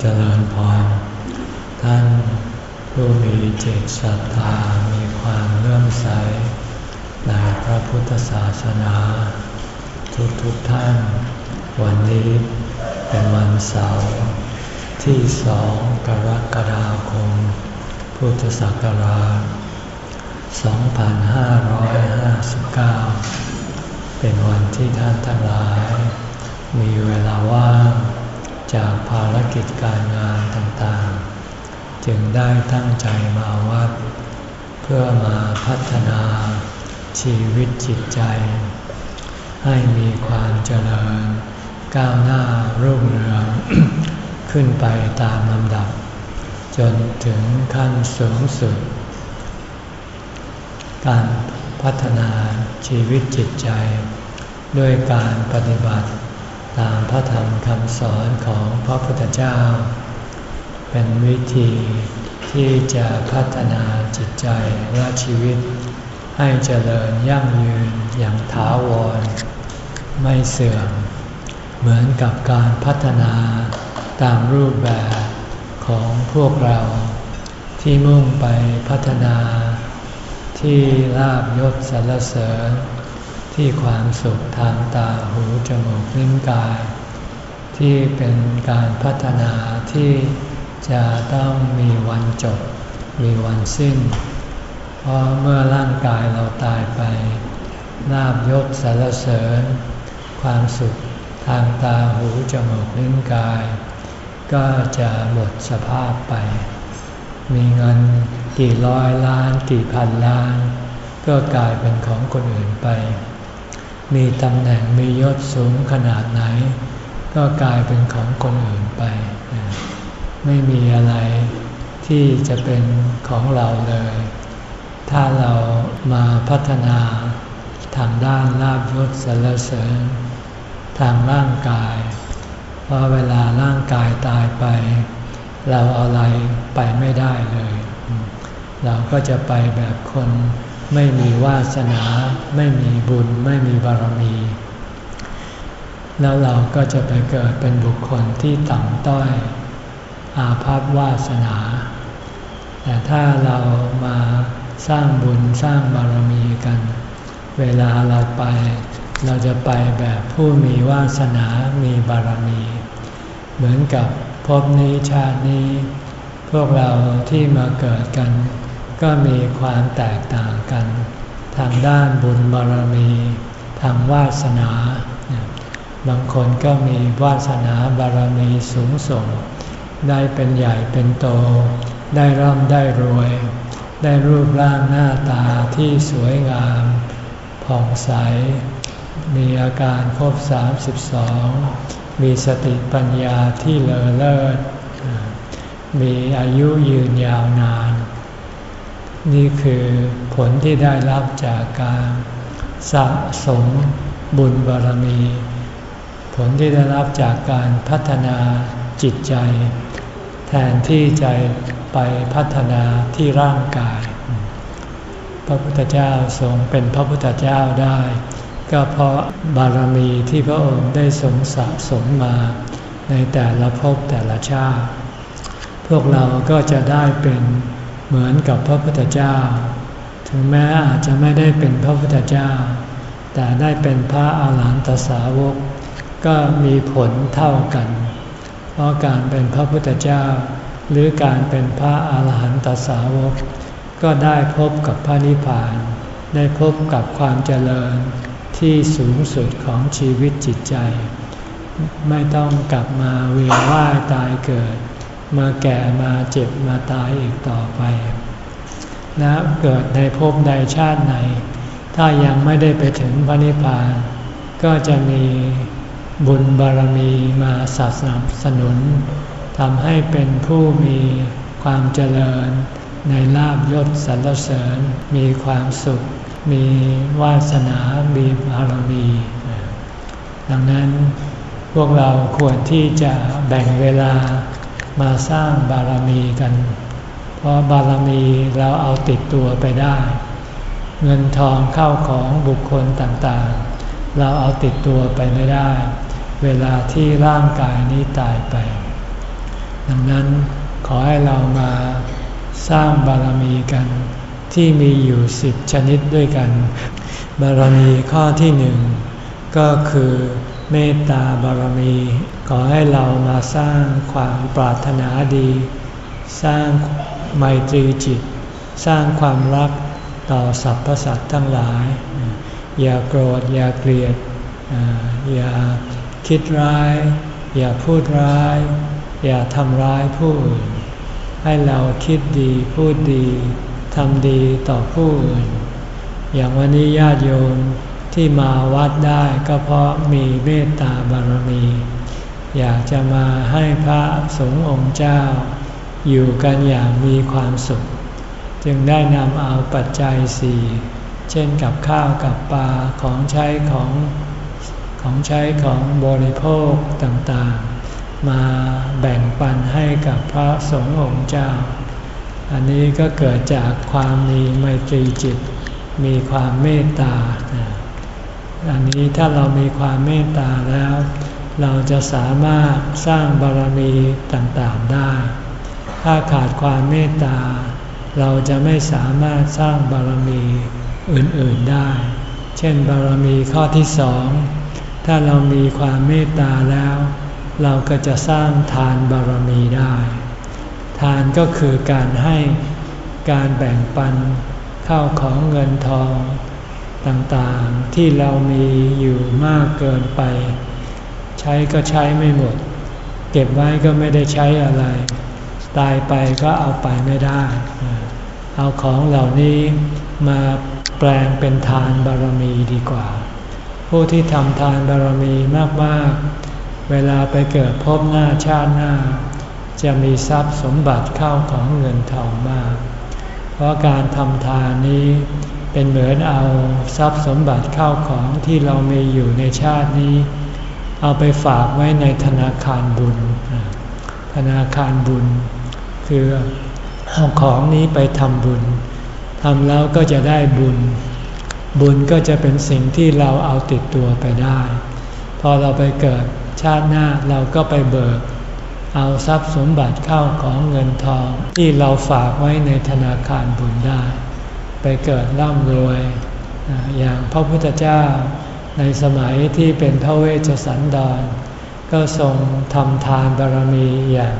เจริญพร ท่านผู้มีจิตศรัทธา มีความเลื่อมใส ในพระพุทธศาสนา ทุกทุกท่าน วันนี้เป็นวันเสาร์ที่สองกรกฎาคม พุทธศักราช 2559 เป็นวันที่ท่านทั้งหลาย มีเวลาว่าง จากภารกิจการงานต่างๆ จึงได้ตั้งใจมาวัด เพื่อมาพัฒนาชีวิตจิตใจ ให้มีความเจริญ ก้าวหน้ารุ่งเรือง ขึ้นไปตามลำดับ จนถึงขั้นสูงสุด การพัฒนาชีวิตจิตใจ ด้วยการปฏิบัติ ตามพระธรรมคำสอนของพระพุทธเจ้า เป็นวิธีที่จะพัฒนาจิตใจและชีวิต ให้เจริญยั่งยืนอย่างถาวร ไม่เสื่อม เหมือนกับการพัฒนาตามรูปแบบของพวกเรา ที่มุ่งไปพัฒนาที่ลาบยศสรรเสริญ ที่ความสุขทางตาหูจมูกลิ้นกาย ที่เป็นการพัฒนาที่จะต้องมีวันจบ มีวันสิ้น เพราะเมื่อร่างกายเราตายไปลาบยศสารเสริญ ความสุขทางตาหูจมูกลิ้นกาย ก็จะหมดสภาพไป มีเงินกี่ร้อยล้านกี่พันล้าน ก็กลายเป็นของคนอื่นไป มีตำแหน่งมียศสูงขนาดไหน ก็กลายเป็นของคนอื่นไป ไม่มีอะไรที่จะเป็นของเราเลย ถ้าเรามาพัฒนาทางด้านลาบยศสรรเสริญ ทางร่างกาย เพราะเวลาร่างกายตายไป เราเอาอะไรไปไม่ได้เลย เราก็จะไปแบบคน ไม่มีวาสนา ไม่มีบุญ ไม่มีบารมี แล้วเราก็จะไปเกิดเป็นบุคคลที่ต่ำต้อย อาภัพวาสนา แต่ถ้าเรามาสร้างบุญสร้างบารมีกัน เวลาเราไป เราจะไปแบบผู้มีวาสนา มีบารมี เหมือนกับภพนี้ชาตินี้ พวกเราที่มาเกิดกัน ก็มีความแตกต่างกัน ทางด้านบุญบารมี ทางวาสนา บางคนก็มีวาสนาบารมีสูงส่ง ได้เป็นใหญ่เป็นโต ได้ร่ำได้รวย ได้รูปร่างหน้าตาที่สวยงาม ผ่องใส มีอาการครบ 32 มีสติปัญญาที่เลอเลิศ มีอายุยืนยาวนาน นี่คือผลที่ได้รับจากการสะสมบุญบารมี ผลที่ได้รับจากการพัฒนาจิตใจ แทนที่ใจไปพัฒนาที่ร่างกาย พระพุทธเจ้าทรงเป็นพระพุทธเจ้าได้ ก็เพราะบารมีที่พระองค์ได้ทรงสะสมมาในแต่ละภพแต่ละชาติ พวกเราก็จะได้เป็น เหมือนกับพระพุทธเจ้า ถึงแม้อาจจะไม่ได้เป็นพระพุทธเจ้า แต่ได้เป็นพระอาหารหันตสาวก ก็มีผลเท่ากัน เพราะการเป็นพระพุทธเจ้า หรือการเป็นพระอาหารหันตสาวก ก็ได้พบกับพระนิพพาน ได้พบกับความเจริญที่สูงสุดของชีวิตจิตใจ ไม่ต้องกลับมาเวียนว่ายตายเกิด มาแก่มาเจ็บมาตายอีกต่อไป และเกิดในภพใดชาติไหน ถ้ายังไม่ได้ไปถึงพระนิพพาน ก็จะมีบุญบารมีมาสนับสนุนทำให้เป็นผู้มีความเจริญในลาบยศสรรเสริญ มีความสุข มีวาสนา มีบารมี ดังนั้นพวกเราควรที่จะแบ่งเวลา มาสร้างบารมีกัน เพราะบารมีเราเอาติดตัวไปได้ เงินทองเข้าของบุคคลต่างๆ เราเอาติดตัวไปไม่ได้ เวลาที่ร่างกายนี้ตายไป ดังนั้นขอให้เรามาสร้างบารมีกันที่มีอยู่สิบชนิดด้วยกัน บารมีข้อที่หนึ่งก็คือ เมตตาบารมี ขอให้เรามาสร้างความปรารถนาดี สร้างไมตรีจิต สร้างความรักต่อสรรพสัตว์ทั้งหลาย อย่าโกรธ อย่าเกลียด อย่าคิดร้าย อย่าพูดร้าย อย่าทำร้ายผู้อื่น ให้เราคิดดีพูดดีทำดีต่อผู้อื่น อย่างวันนี้ญาติโยม ที่มาวัดได้ก็เพราะมีเมตตาบารมี อยากจะมาให้พระสงฆ์องค์เจ้า อยู่กันอย่างมีความสุข จึงได้นำเอาปัจจัยสี่เช่นกับข้าวกับปลาของใช้ของของใช้ของบริโภคต่างๆ มาแบ่งปันให้กับพระสงฆ์องค์เจ้า อันนี้ก็เกิดจากความมีไมตรีจิต มีความเมตตา อันนี้ถ้าเรามีความเมตตาแล้ว เราจะสามารถสร้างบารมีต่างๆได้ ถ้าขาดความเมตตา เราจะไม่สามารถสร้างบารมีอื่นๆได้ เช่นบารมีข้อที่สอง ถ้าเรามีความเมตตาแล้ว เราก็จะสร้างทานบารมีได้ ทานก็คือการให้การแบ่งปันข้าวของเงินทอง ต่างๆ ที่เรามีอยู่มากเกินไป ใช้ก็ใช้ไม่หมด เก็บไว้ก็ไม่ได้ใช้อะไร ตายไปก็เอาไปไม่ได้ เอาของเหล่านี้มาแปลงเป็นทานบารมีดีกว่า ผู้ที่ทำทานบารมีมากๆ เวลาไปเกิดพบหน้าชาติหน้า จะมีทรัพย์สมบัติเข้าของเงินทองมาก เพราะการทำทานนี้ เป็นเหมือนเอาทรัพย์สมบัติเข้าของที่เรามีอยู่ในชาตินี้ เอาไปฝากไว้ในธนาคารบุญ ธนาคารบุญ คือเอาของนี้ไปทำบุญทำแล้วก็จะได้บุญ บุญก็จะเป็นสิ่งที่เราเอาติดตัวไปได้ พอเราไปเกิดชาติหน้าเราก็ไปเบิก เอาทรัพย์สมบัติเข้าของเงินทองที่เราฝากไว้ในธนาคารบุญได้ ไปเกิดร่ำรวย อย่างพระพุทธเจ้าในสมัยที่เป็นพระเวชสันดร ก็ทรงทำทานบารมีอย่าง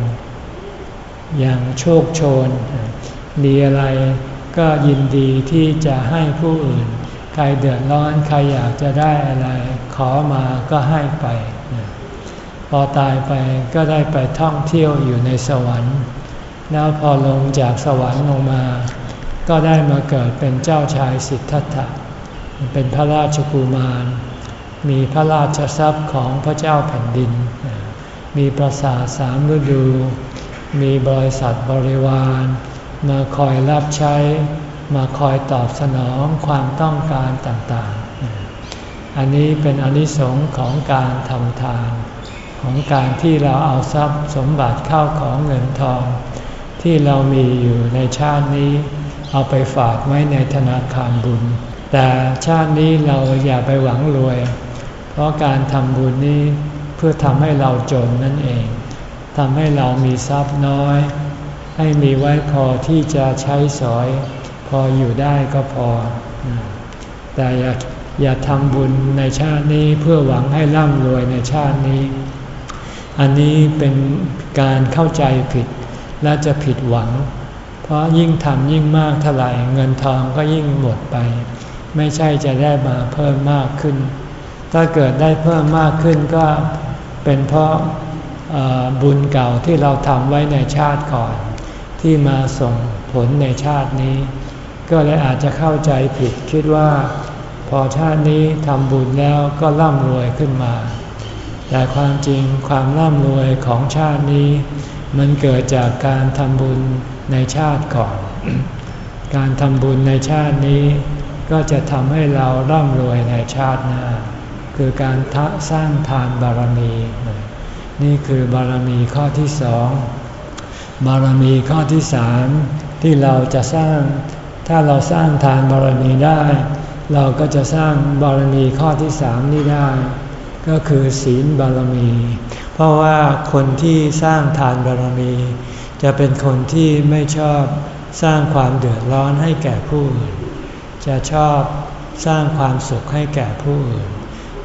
อย่างโชคโชน มีอะไรก็ยินดีที่จะให้ผู้อื่น ใครเดือดร้อนใครอยากจะได้อะไร ขอมาก็ให้ไป พอตายไปก็ได้ไปท่องเที่ยวอยู่ในสวรรค์ แล้วพอลงจากสวรรค์ลงมา ก็ได้มาเกิดเป็นเจ้าชายสิทธัตถะ เป็นพระราชกุมาร มีพระราชทรัพย์ของพระเจ้าแผ่นดิน มีปราสาทสามฤดู มีบริษัทบริวาร มาคอยรับใช้ มาคอยตอบสนองความต้องการต่างๆ อันนี้เป็นอนิสงค์ของการทำทาน ของการที่เราเอาทรัพย์สมบัติเข้าของเงินทอง ที่เรามีอยู่ในชาตินี้ เอาไปฝากไว้ในธนาคารบุญ แต่ชาตินี้เราอย่าไปหวังรวย เพราะการทำบุญนี้เพื่อทำให้เราจนนั่นเองทำให้เรามีทรัพย์น้อย ให้มีไว้พอที่จะใช้สอย พออยู่ได้ก็พอ แต่อย่าอย่าทำบุญในชาตินี้เพื่อหวังให้ร่ำรวยในชาตินี้ อันนี้เป็นการเข้าใจผิดและจะผิดหวัง เพราะยิ่งทำยิ่งมากเท่าไหร่เงินทองก็ยิ่งหมดไป ไม่ใช่จะได้มาเพิ่มมากขึ้น ถ้าเกิดได้เพิ่มมากขึ้นก็เป็นเพราะบุญเก่าที่เราทำไว้ในชาติก่อน ที่มาส่งผลในชาตินี้ ก็เลยอาจจะเข้าใจผิดคิดว่า พอชาตินี้ทำบุญแล้วก็ร่ำรวยขึ้นมา แต่ความจริงความร่ำรวยของชาตินี้ มันเกิดจากการทำบุญ ในชาติก่อน การทำบุญในชาตินี้ ก็จะทำให้เราร่ำรวยในชาติหน้า คือการสร้างทานบารมี นี่คือบารมีข้อที่สอง บารมีข้อที่สามที่เราจะสร้าง ถ้าเราสร้างทานบารมีได้ เราก็จะสร้างบารมีข้อที่สามนี้ได้ ก็คือศีลบารมี เพราะว่าคนที่สร้างทานบารมี จะเป็นคนที่ไม่ชอบสร้างความเดือดร้อนให้แก่ผู้อื่น จะชอบสร้างความสุขให้แก่ผู้อื่น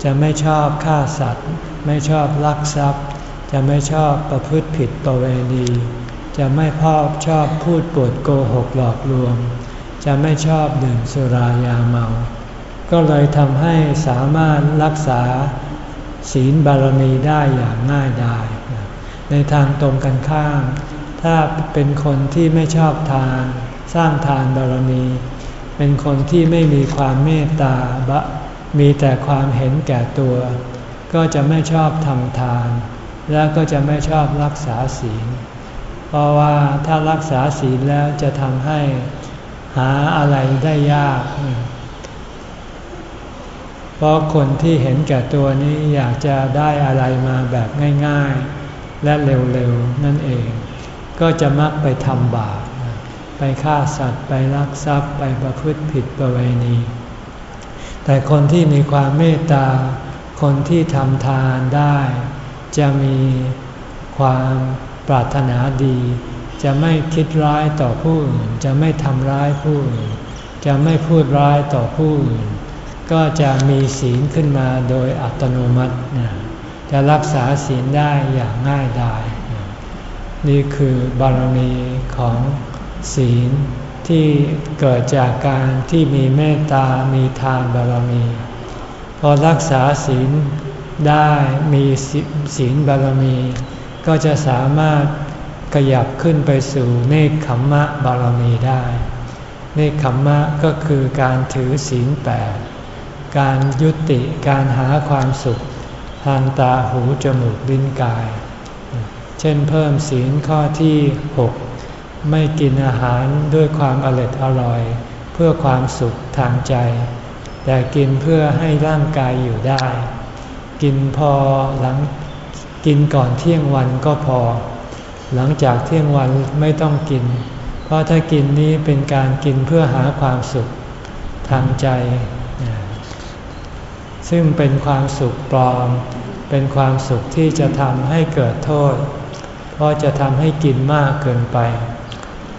จะไม่ชอบฆ่าสัตว์ ไม่ชอบลักทรัพย์ จะไม่ชอบประพฤติผิดประเวณี จะไม่พอบชอบพูดปดโกหกหลอกลวง จะไม่ชอบดื่มสุรายาเมา ก็เลยทำให้สามารถรักษาศีลบารมีได้อย่างง่ายดายในทางตรงกันข้าม ถ้าเป็นคนที่ไม่ชอบทาน สร้างทานบารมี เป็นคนที่ไม่มีความเมตตาบะมีแต่ความเห็นแก่ตัว ก็จะไม่ชอบทำทาน และก็จะไม่ชอบรักษาศีล เพราะว่าถ้ารักษาศีลแล้วจะทำให้หาอะไรได้ยาก เพราะคนที่เห็นแก่ตัวนี้อยากจะได้อะไรมาแบบง่าย ๆ และเร็วๆ นั่นเอง ก็จะมักไปทำบาป ไปฆ่าสัตว์ ไปลักทรัพย์ ไปประพฤติผิดประเวณี แต่คนที่มีความเมตตา คนที่ทำทานได้ จะมีความปรารถนาดี จะไม่คิดร้ายต่อผู้อื่น จะไม่ทำร้ายผู้อื่น จะไม่พูดร้ายต่อผู้อื่น ก็จะมีศีลขึ้นมาโดยอัตโนมัติ จะรักษาศีลได้อย่างง่ายดาย นี่คือบารมีของศีลที่เกิดจากการที่มีเมตตา มีทานบารมี พอรักษาศีลได้มีศีลบารมี ก็จะสามารถขยับขึ้นไปสู่เนคขมมะบารมีได้ เนคขมมะก็คือการถือศีลแปดการยุติการหาความสุขทางตาหูจมูกลิ้นกาย เช่นเพิ่มศีลข้อที่ 6 ไม่กินอาหารด้วยความอร็ดอร่อย เพื่อความสุขทางใจ แต่กินเพื่อให้ร่างกายอยู่ได้ กินพอหลังกินก่อนเที่ยงวันก็พอ หลังจากเที่ยงวันไม่ต้องกิน เพราะถ้ากินนี้เป็นการกินเพื่อหาความสุขทางใจ ซึ่งเป็นความสุขปลอม เป็นความสุขที่จะทำให้เกิดโทษ ราะจะทำให้กินมากเกินไป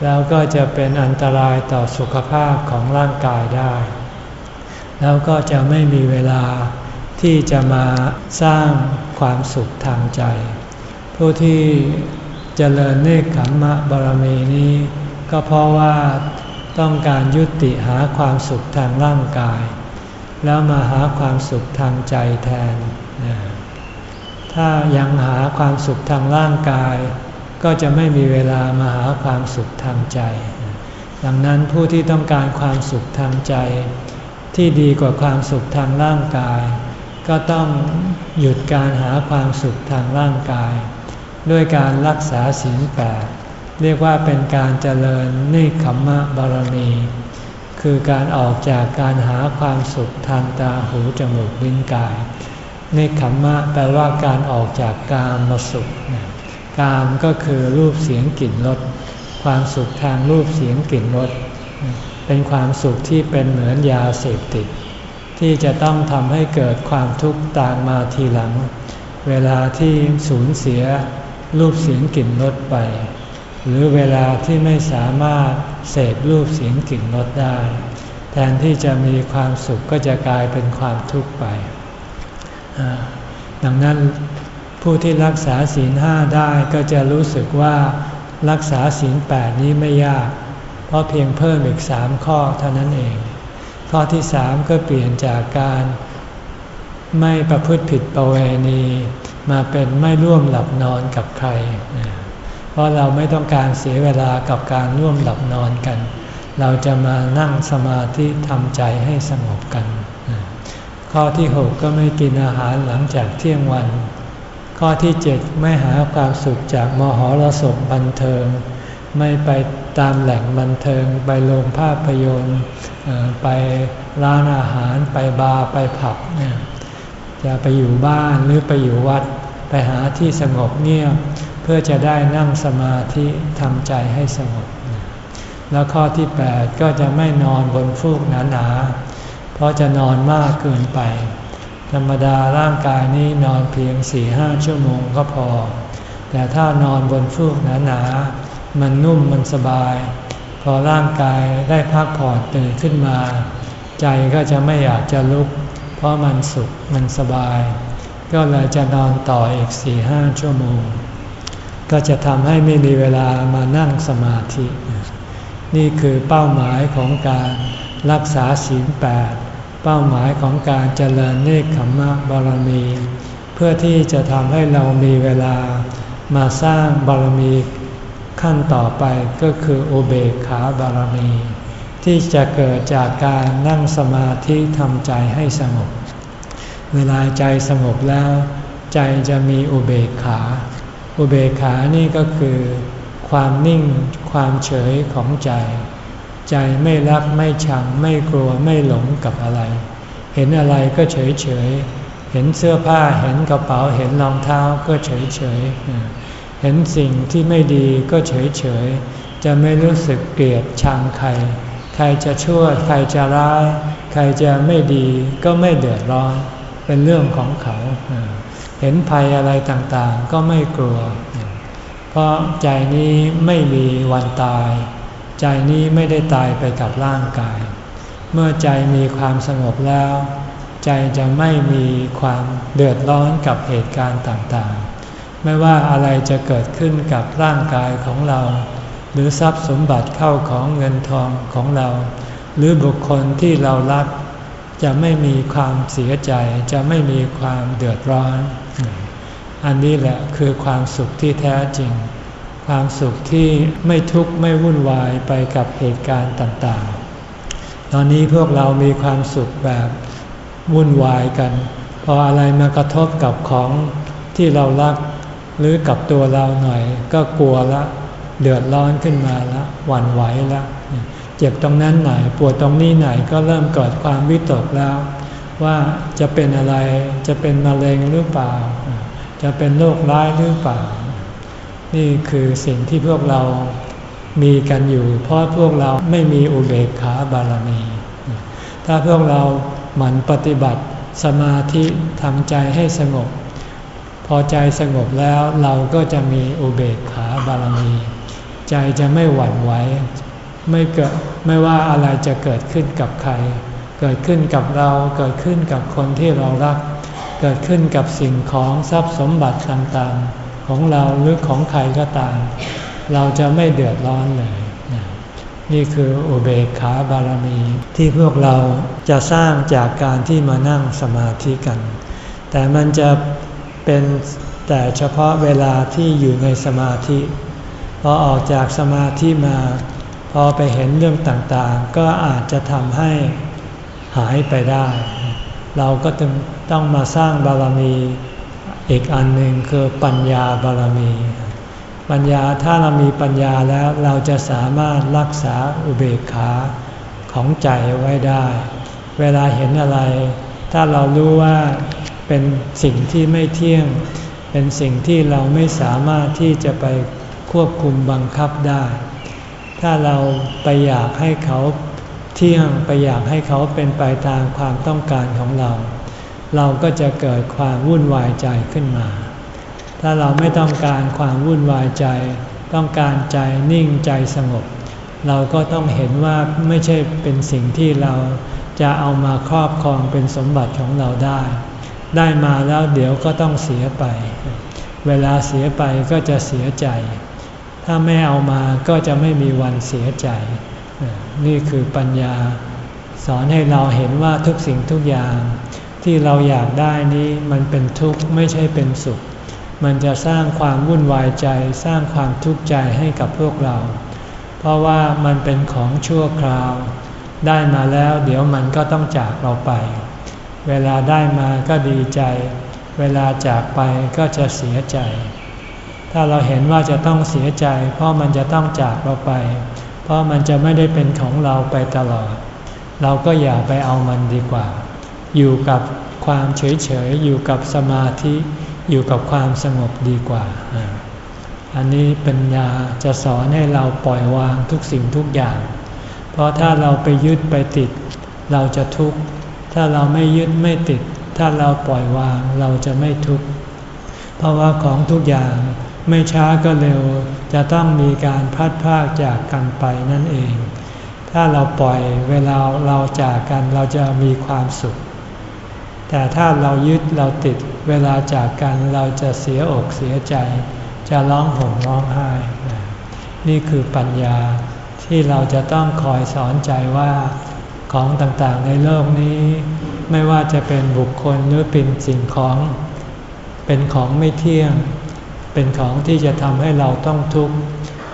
แล้วก็จะเป็นอันตรายต่อสุขภาพของร่างกายได้ แล้วก็จะไม่มีเวลาที่จะมาสร้างความสุขทางใจ ผู้ที่เจริญเนคขมมะบารมีนี้ ก็เพราะว่าต้องการยุติหาความสุขทางร่างกาย แล้วมาหาความสุขทางใจแทน ถ้ายังหาความสุขทางร่างกาย ก็จะไม่มีเวลามาหาความสุขทางใจ ดังนั้นผู้ที่ต้องการความสุขทางใจ ที่ดีกว่าความสุขทางร่างกาย ก็ต้องหยุดการหาความสุขทางร่างกาย ด้วยการรักษาศีลแปดเรียกว่าเป็นการเจริญนิคขมมะบารมี คือการออกจากการหาความสุขทางตาหูจมูกลิ้นกาย เนคขมมะแปลว่าการออกจากกามมาสุข กามก็คือรูปเสียงกลิ่นรส ความสุขทางรูปเสียงกลิ่นรส เป็นความสุขที่เป็นเหมือนยาเสพติด ที่จะต้องทำให้เกิดความทุกข์ตามมาทีหลัง เวลาที่สูญเสียรูปเสียงกลิ่นรสไป หรือเวลาที่ไม่สามารถเสพรูปเสียงกลิ่นรสได้ แทนที่จะมีความสุขก็จะกลายเป็นความทุกข์ไป ดังนั้นผู้ที่รักษาศีลห้าได้ก็จะรู้สึกว่ารักษาศีลแปดนี้ไม่ยาก เพราะเพียงเพิ่มอีกสามข้อเท่านั้นเอง ข้อที่สามก็เปลี่ยนจากการไม่ประพฤติผิดประเวณี มาเป็นไม่ร่วมหลับนอนกับใคร เพราะเราไม่ต้องการเสียเวลากับการร่วมหลับนอนกัน เราจะมานั่งสมาธิทำใจให้สงบกัน ข้อที่6ก็ไม่กินอาหารหลังจากเที่ยงวัน ข้อที่7ไม่หาความสุขจากมหรสพบันเทิง ไม่ไปตามแหล่งบันเทิง ไปโรงภาพยนตร์ไปร้านอาหารไปบาร์ไปผับเนี่ยจะไปอยู่บ้านหรือไปอยู่วัด ไปหาที่สงบเงียบเพื่อจะได้นั่งสมาธิทำใจให้สงบ แล้วข้อที่ 8 ก็จะไม่นอนบนฟูกหนาๆ ราะจะนอนมากเกินไป ธรรมดาร่างกายนี้นอนเพียงสี่ห้าชั่วโมงก็พอ แต่ถ้านอนบนฟูกหนาๆมันนุ่มมันสบาย พอร่างกายได้พักผ่อนตื่นขึ้นมา ใจก็จะไม่อยากจะลุก เพราะมันสุขมันสบาย ก็เลยจะนอนต่ออีกสี่ห้าชั่วโมง ก็จะทำให้ไม่มีเวลามานั่งสมาธิ นี่คือเป้าหมายของการรักษาศีลแปด เป้าหมายของการเจริญเนคขมมะบารมี เพื่อที่จะทำให้เรามีเวลามาสร้างบารมีขั้นต่อไปก็คืออุเบกขาบารมี ที่จะเกิดจากการนั่งสมาธิทำใจให้สงบ เวลาใจสงบแล้ว ใจจะมีอุเบกขา อุเบกขานี่ก็คือ ความนิ่งความเฉยของใจ ใจไม่รักไม่ชัง ไม่กลัวไม่หลงกับอะไร เห็นอะไรก็เฉยเฉยเห็นเสื้อผ้าเห็นกระเป๋าเห็นรองเท้าก็เฉยเฉยเห็นสิ่งที่ไม่ดีก็เฉยเฉยจะไม่รู้สึกเกลียดชังใคร ใครจะชั่วใครจะร้าย ใครจะไม่ดีก็ไม่เดือดร้อน เป็นเรื่องของเขา เห็นภัยอะไรต่างๆก็ไม่กลัว เพราะใจนี้ไม่มีวันตาย ใจนี้ไม่ได้ตายไปกับร่างกาย เมื่อใจมีความสงบแล้ว ใจจะไม่มีความเดือดร้อนกับเหตุการณ์ต่างๆ ไม่ว่าอะไรจะเกิดขึ้นกับร่างกายของเรา หรือทรัพย์สมบัติเข้าของเงินทองของเรา หรือบุคคลที่เรารัก จะไม่มีความเสียใจ จะไม่มีความเดือดร้อน อันนี้แหละคือความสุขที่แท้จริง ความสุขที่ไม่ทุกข์ไม่วุ่นวายไปกับเหตุการณ์ต่างๆ ตอนนี้พวกเรามีความสุขแบบวุ่นวายกัน พออะไรมากระทบกับของที่เรารักหรือกับตัวเราหน่อย ก็กลัวละ เดือดร้อนขึ้นมาละ หวั่นไหวละ เจ็บตรงนั้นไหนปวดตรงนี้ไหนก็เริ่มเกิดความวิตกแล้ว ว่าจะเป็นอะไรจะเป็นมะเร็งหรือเปล่า จะเป็นโรคร้ายหรือเปล่า นี่คือสิ่งที่พวกเรามีกันอยู่ เพราะพวกเราไม่มีอุเบกขาบารมี ถ้าพวกเราหมั่นปฏิบัติสมาธิทำใจให้สงบ พอใจสงบแล้วเราก็จะมีอุเบกขาบารมี ใจจะไม่หวั่นไหวไม่เกิดไม่ว่าอะไรจะเกิดขึ้นกับใคร เกิดขึ้นกับเราเกิดขึ้นกับคนที่เรารัก เกิดขึ้นกับสิ่งของทรัพย์สมบัติต่างๆ ของเราหรือของใครก็ตาม เราจะไม่เดือดร้อนเลย นี่คืออุเบกขาบารมี ที่พวกเราจะสร้างจากการที่มานั่งสมาธิกัน แต่มันจะเป็นแต่เฉพาะเวลาที่อยู่ในสมาธิ พอออกจากสมาธิมา พอไปเห็นเรื่องต่างๆ ก็อาจจะทำให้หายไปได้ เราก็ต้องมาสร้างบารมี อีกอันหนึ่งคือปัญญาบารมี ปัญญาถ้าเรามีปัญญาแล้วเราจะสามารถรักษาอุเบกขาของใจไว้ได้ เวลาเห็นอะไร ถ้าเรารู้ว่าเป็นสิ่งที่ไม่เที่ยง เป็นสิ่งที่เราไม่สามารถที่จะไปควบคุมบังคับได้ ถ้าเราไปอยากให้เขาเที่ยงไปอยากให้เขาเป็นไปตามความต้องการของเรา เราก็จะเกิดความวุ่นวายใจขึ้นมา ถ้าเราไม่ต้องการความวุ่นวายใจ ต้องการใจนิ่งใจสงบ เราก็ต้องเห็นว่าไม่ใช่เป็นสิ่งที่เราจะเอามาครอบครองเป็นสมบัติของเราได้ ได้มาแล้วเดี๋ยวก็ต้องเสียไป เวลาเสียไปก็จะเสียใจ ถ้าไม่เอามาก็จะไม่มีวันเสียใจ นี่คือปัญญา สอนให้เราเห็นว่าทุกสิ่งทุกอย่าง ที่เราอยากได้นี้มันเป็นทุกข์ไม่ใช่เป็นสุข มันจะสร้างความวุ่นวายใจ สร้างความทุกข์ใจให้กับพวกเรา เพราะว่ามันเป็นของชั่วคราว ได้มาแล้วเดี๋ยวมันก็ต้องจากเราไป เวลาได้มาก็ดีใจ เวลาจากไปก็จะเสียใจ ถ้าเราเห็นว่าจะต้องเสียใจ เพราะมันจะต้องจากเราไป เพราะมันจะไม่ได้เป็นของเราไปตลอด เราก็อย่าไปเอามันดีกว่า อยู่กับความเฉยเฉยอยู่กับสมาธิ อยู่กับความสงบดีกว่า อันนี้ปัญญาจะสอนให้เราปล่อยวางทุกสิ่งทุกอย่าง เพราะถ้าเราไปยึดไปติด เราจะทุกข์ ถ้าเราไม่ยึดไม่ติด ถ้าเราปล่อยวางเราจะไม่ทุกข์ เพราะว่าของทุกอย่างไม่ช้าก็เร็วจะต้องมีการพัดพากจากกันไปนั่นเอง ถ้าเราปล่อยเวลาเราจากกันเราจะมีความสุข แต่ถ้าเรายึดเราติดเวลาจากกันเราจะเสียอกเสียใจ จะร้องห่มร้องไห้ นี่คือปัญญาที่เราจะต้องคอยสอนใจว่าของต่างๆในโลกนี้ ไม่ว่าจะเป็นบุคคลหรือเป็นสิ่งของ เป็นของไม่เที่ยง เป็นของที่จะทำให้เราต้องทุกข์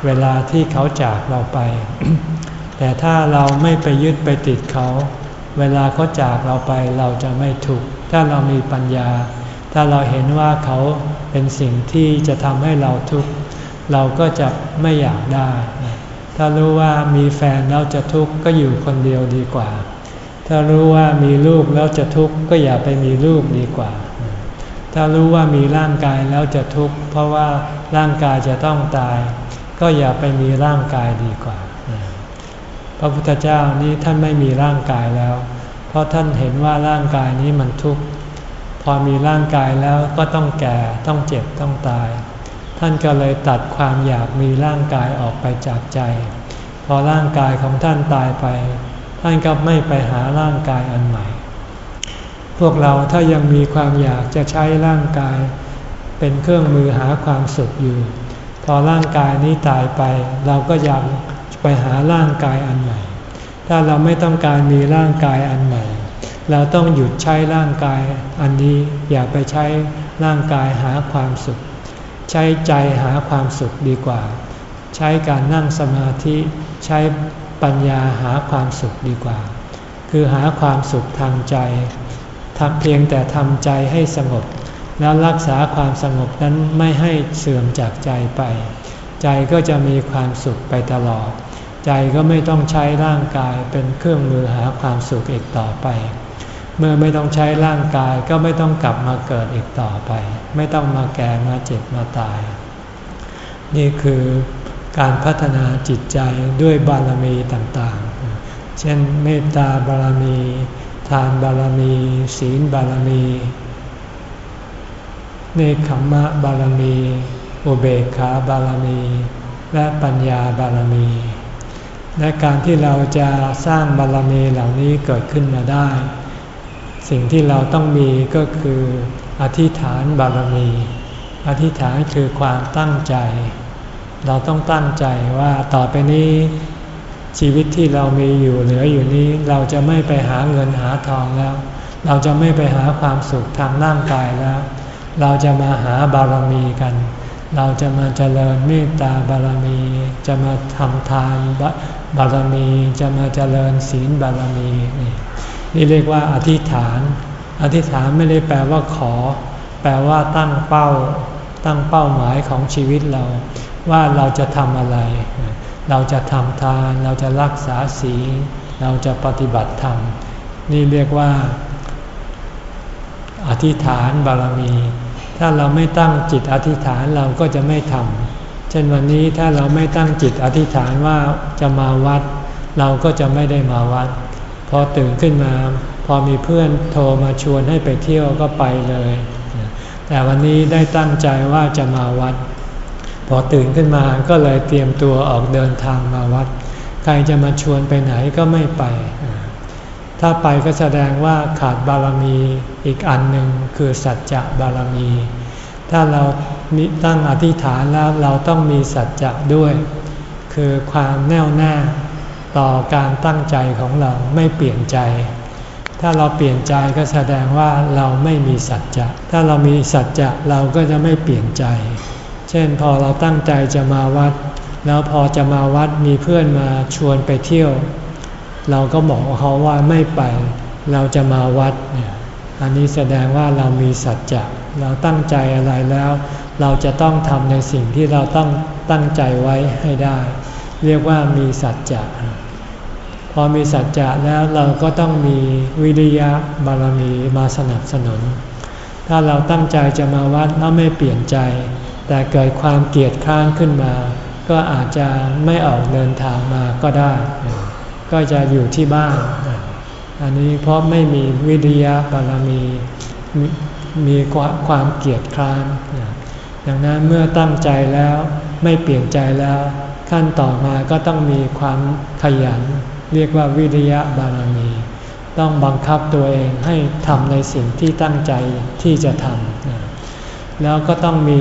เวลาที่เขาจากเราไป แต่ถ้าเราไม่ไปยึดไปติดเขา เวลาเขาจากเราไปเราจะไม่ทุกข์ถ้าเรามีปัญญา ถ้าเราเห็นว่าเขาเป็นสิ่งที่จะทำให้เราทุกข์เราก็จะไม่อยากได้ ถ้ารู้ว่ามีแฟนแล้วจะทุกข์ก็อยู่คนเดียวดีกว่า ถ้ารู้ว่ามีลูกแล้วจะทุกข์ก็อย่าไปมีลูกดีกว่า ถ้ารู้ว่ามีร่างกายแล้วจะทุกข์เพราะว่าร่างกายจะต้องตาย ก็อย่าไปมีร่างกายดีกว่า พระพุทธเจ้านี้ท่านไม่มีร่างกายแล้ว เพราะท่านเห็นว่าร่างกายนี้มันทุกข์ พอมีร่างกายแล้วก็ต้องแก่ ต้องเจ็บ ต้องตาย ท่านก็เลยตัดความอยากมีร่างกายออกไปจากใจ พอร่างกายของท่านตายไป ท่านก็ไม่ไปหาร่างกายอันใหม่ พวกเราถ้ายังมีความอยากจะใช้ร่างกาย เป็นเครื่องมือหาความสุขอยู่ พอร่างกายนี้ตายไป เราก็ยากไป หาร่างกายอันใหม่ ถ้าเราไม่ต้องการมีร่างกายอันใหม่ เราต้องหยุดใช้ร่างกายอันนี้อย่าไปใช้ร่างกายหาความสุข ใช้ใจหาความสุขดีกว่า ใช้การนั่งสมาธิใช้ปัญญาหาความสุขดีกว่า คือหาความสุขทางใจทำเพียงแต่ทำใจให้สงบ แล้วรักษาความสงบนั้นไม่ให้เสื่อมจากใจไป ใจก็จะมีความสุขไปตลอด ใจก็ไม่ต้องใช้ร่างกายเป็นเครื่องมือหาความสุขอีกต่อไป เมื่อไม่ต้องใช้ร่างกายก็ไม่ต้องกลับมาเกิดอีกต่อไป ไม่ต้องมาแก่มาเจ็บมาตาย นี่คือการพัฒนาจิตใจด้วยบารมีต่างๆ เช่นเมตตาบารมี ทานบารมี ศีลบารมีเนคขมมะบารมี อุเบกขาบารมี และปัญญาบารมี และการที่เราจะสร้างบารมีเหล่านี้เกิดขึ้นมาได้ สิ่งที่เราต้องมีก็คืออธิษฐานบารมี อธิษฐานคือความตั้งใจ เราต้องตั้งใจว่าต่อไปนี้ชีวิตที่เรามีอยู่เหลืออยู่นี้ เราจะไม่ไปหาเงินหาทองแล้ว เราจะไม่ไปหาความสุขทางร่างกายแล้ว เราจะมาหาบารมีกัน เราจะมาเจริญเมตตาบารมี จะมาทำทาน บารมีจะมาเจริญศีลบารมีนี่นี่เรียกว่าอธิษฐาน อธิษฐานไม่ได้แปลว่าขอ แปลว่าตั้งเป้า ตั้งเป้าหมายของชีวิตเรา ว่าเราจะทำอะไร เราจะทำทาน เราจะรักษาศีล เราจะปฏิบัติธรรม นี่เรียกว่า อธิษฐานบารมี ถ้าเราไม่ตั้งจิตอธิษฐานเราก็จะไม่ทำ เช่นวันนี้ถ้าเราไม่ตั้งจิตอธิษฐานว่าจะมาวัด เราก็จะไม่ได้มาวัด พอตื่นขึ้นมา พอมีเพื่อนโทรมาชวนให้ไปเที่ยวก็ไปเลย แต่วันนี้ได้ตั้งใจว่าจะมาวัด พอตื่นขึ้นมาก็เลยเตรียมตัวออกเดินทางมาวัด ใครจะมาชวนไปไหนก็ไม่ไป ถ้าไปก็แสดงว่าขาดบารมีอีกอันหนึ่งคือสัจจะบารมี ถ้าเรา มีตั้งอธิษฐานแล้วเราต้องมีสัจจะด้วย คือความแน่วแน่ต่อการตั้งใจของเราไม่เปลี่ยนใจ ถ้าเราเปลี่ยนใจก็แสดงว่าเราไม่มีสัจจะ ถ้าเรามีสัจจะเราก็จะไม่เปลี่ยนใจ เช่นพอเราตั้งใจจะมาวัด แล้วพอจะมาวัดมีเพื่อนมาชวนไปเที่ยว เราก็บอกเขาว่าไม่ไป เราจะมาวัดเนี่ย อันนี้แสดงว่าเรามีสัจจะเราตั้งใจอะไรแล้ว เราจะต้องทำในสิ่งที่เราต้องตั้งใจไว้ให้ได้ เรียกว่ามีสัจจะพอมีสัจจะแล้วเราก็ต้องมีวิริยะบารมีมาสนับสนุน ถ้าเราตั้งใจจะมาวัดแล้วไม่เปลี่ยนใจ แต่เกิดความเกลียดข้านขึ้นมา ก็อาจจะไม่ออกเดินทางมาก็ได้ ก็จะอยู่ที่บ้าน อันนี้เพราะไม่มีวิริยะบารมีมีความเกียจคร้านดังนั้นเมื่อตั้งใจแล้วไม่เปลี่ยนใจแล้ว ขั้นต่อมาก็ต้องมีความขยัน เรียกว่าวิริยะบารมี ต้องบังคับตัวเองให้ทำในสิ่งที่ตั้งใจที่จะทำแล้วก็ต้องมี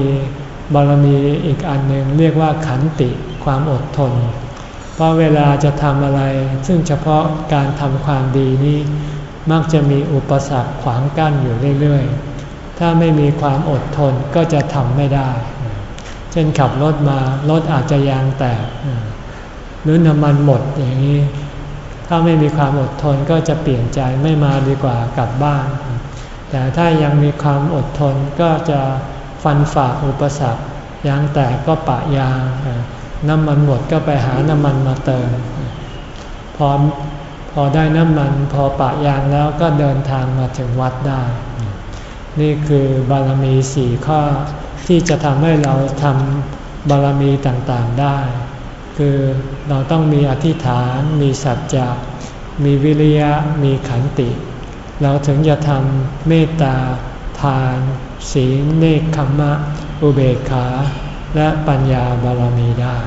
บารมีอีกอันหนึ่งเรียกว่าขันติความอดทน เพราะเวลาจะทำอะไร ซึ่งเฉพาะการทำความดีนี้มักจะมีอุปสรรคขวางกั้นอยู่เรื่อยๆ ถ้าไม่มีความอดทนก็จะทำไม่ได้ เช่นขับรถมารถอาจจะยางแตก หรือน้ำมันหมดอย่างนี้ ถ้าไม่มีความอดทนก็จะเปลี่ยนใจไม่มาดีกว่ากลับบ้าน แต่ถ้ายังมีความอดทนก็จะฟันฝ่าอุปสรรคยางแตกก็ปะยาง น้ำมันหมดก็ไปหาน้ำมันมาเติม พอพอได้น้ำมันพอปะยางแล้วก็เดินทางมาถึงวัดได้ นี่คือบารมีสี่ข้อที่จะทำให้เราทำบารมีต่างๆได้ คือเราต้องมีอธิษฐาน มีสัจจะมีวิริยะ มีขันติ เราถึงจะทำเมตตา ทาน ศีลเนคขมมะอุเบกขา และปัญญาบารมีได้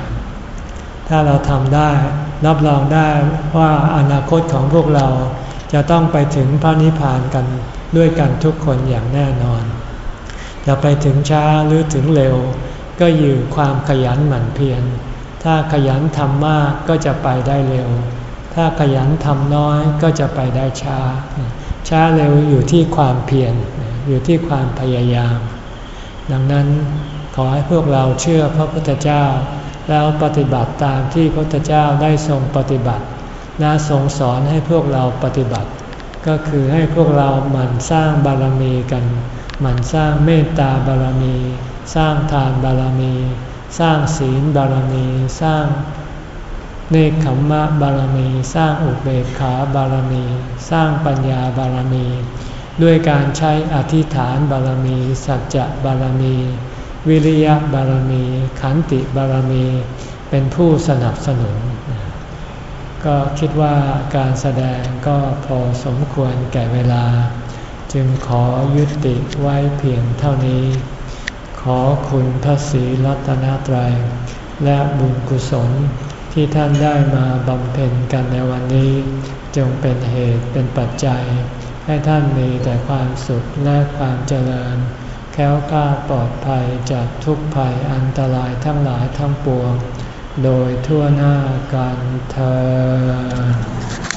ถ้าเราทำได้รับรองได้ว่าอนาคตของพวกเราจะต้องไปถึงพระนิพพานกันด้วยกันทุกคนอย่างแน่นอน จะไปถึงช้าหรือถึงเร็ว ก็อยู่ความขยันหมั่นเพียร ถ้าขยันทำมากก็จะไปได้เร็ว ถ้าขยันทำน้อยก็จะไปได้ช้า ช้าเร็วอยู่ที่ความเพียรอยู่ที่ความพยายาม ดังนั้น ขอให้พวกเราเชื่อพระพุทธเจ้า แล้วปฏิบัติตามที่พระพุทธเจ้าได้ทรงปฏิบัติและทรงสอนให้พวกเราปฏิบัติ ก็คือให้พวกเราหมั่นสร้างบารมีกันหมั่นสร้างเมตตาบารมี สร้างทานบารมี สร้างศีลบารมี สร้างเนคขมมะบารมี สร้างอุเบกขาบารมี สร้างปัญญาบารมี ด้วยการใช้อธิษฐานบารมี สัจจะบารมี วิริยะบารมี ขันติบารมี เป็นผู้สนับสนุน ก็คิดว่าการแสดงก็พอสมควรแก่เวลา จึงขอยุติไว้เพียงเท่านี้ ขอคุณพระศรีรัตนตรัย และบุญกุศลที่ท่านได้มาบำเพ็ญกันในวันนี้ จงเป็นเหตุเป็นปัจจัย ให้ท่านมีแต่ความสุขและความเจริญ แค้วกล้าปลอดภัยจากทุกภัยอันตรายทั้งหลายทั้งปวง โดยทั่วหน้ากันเธอ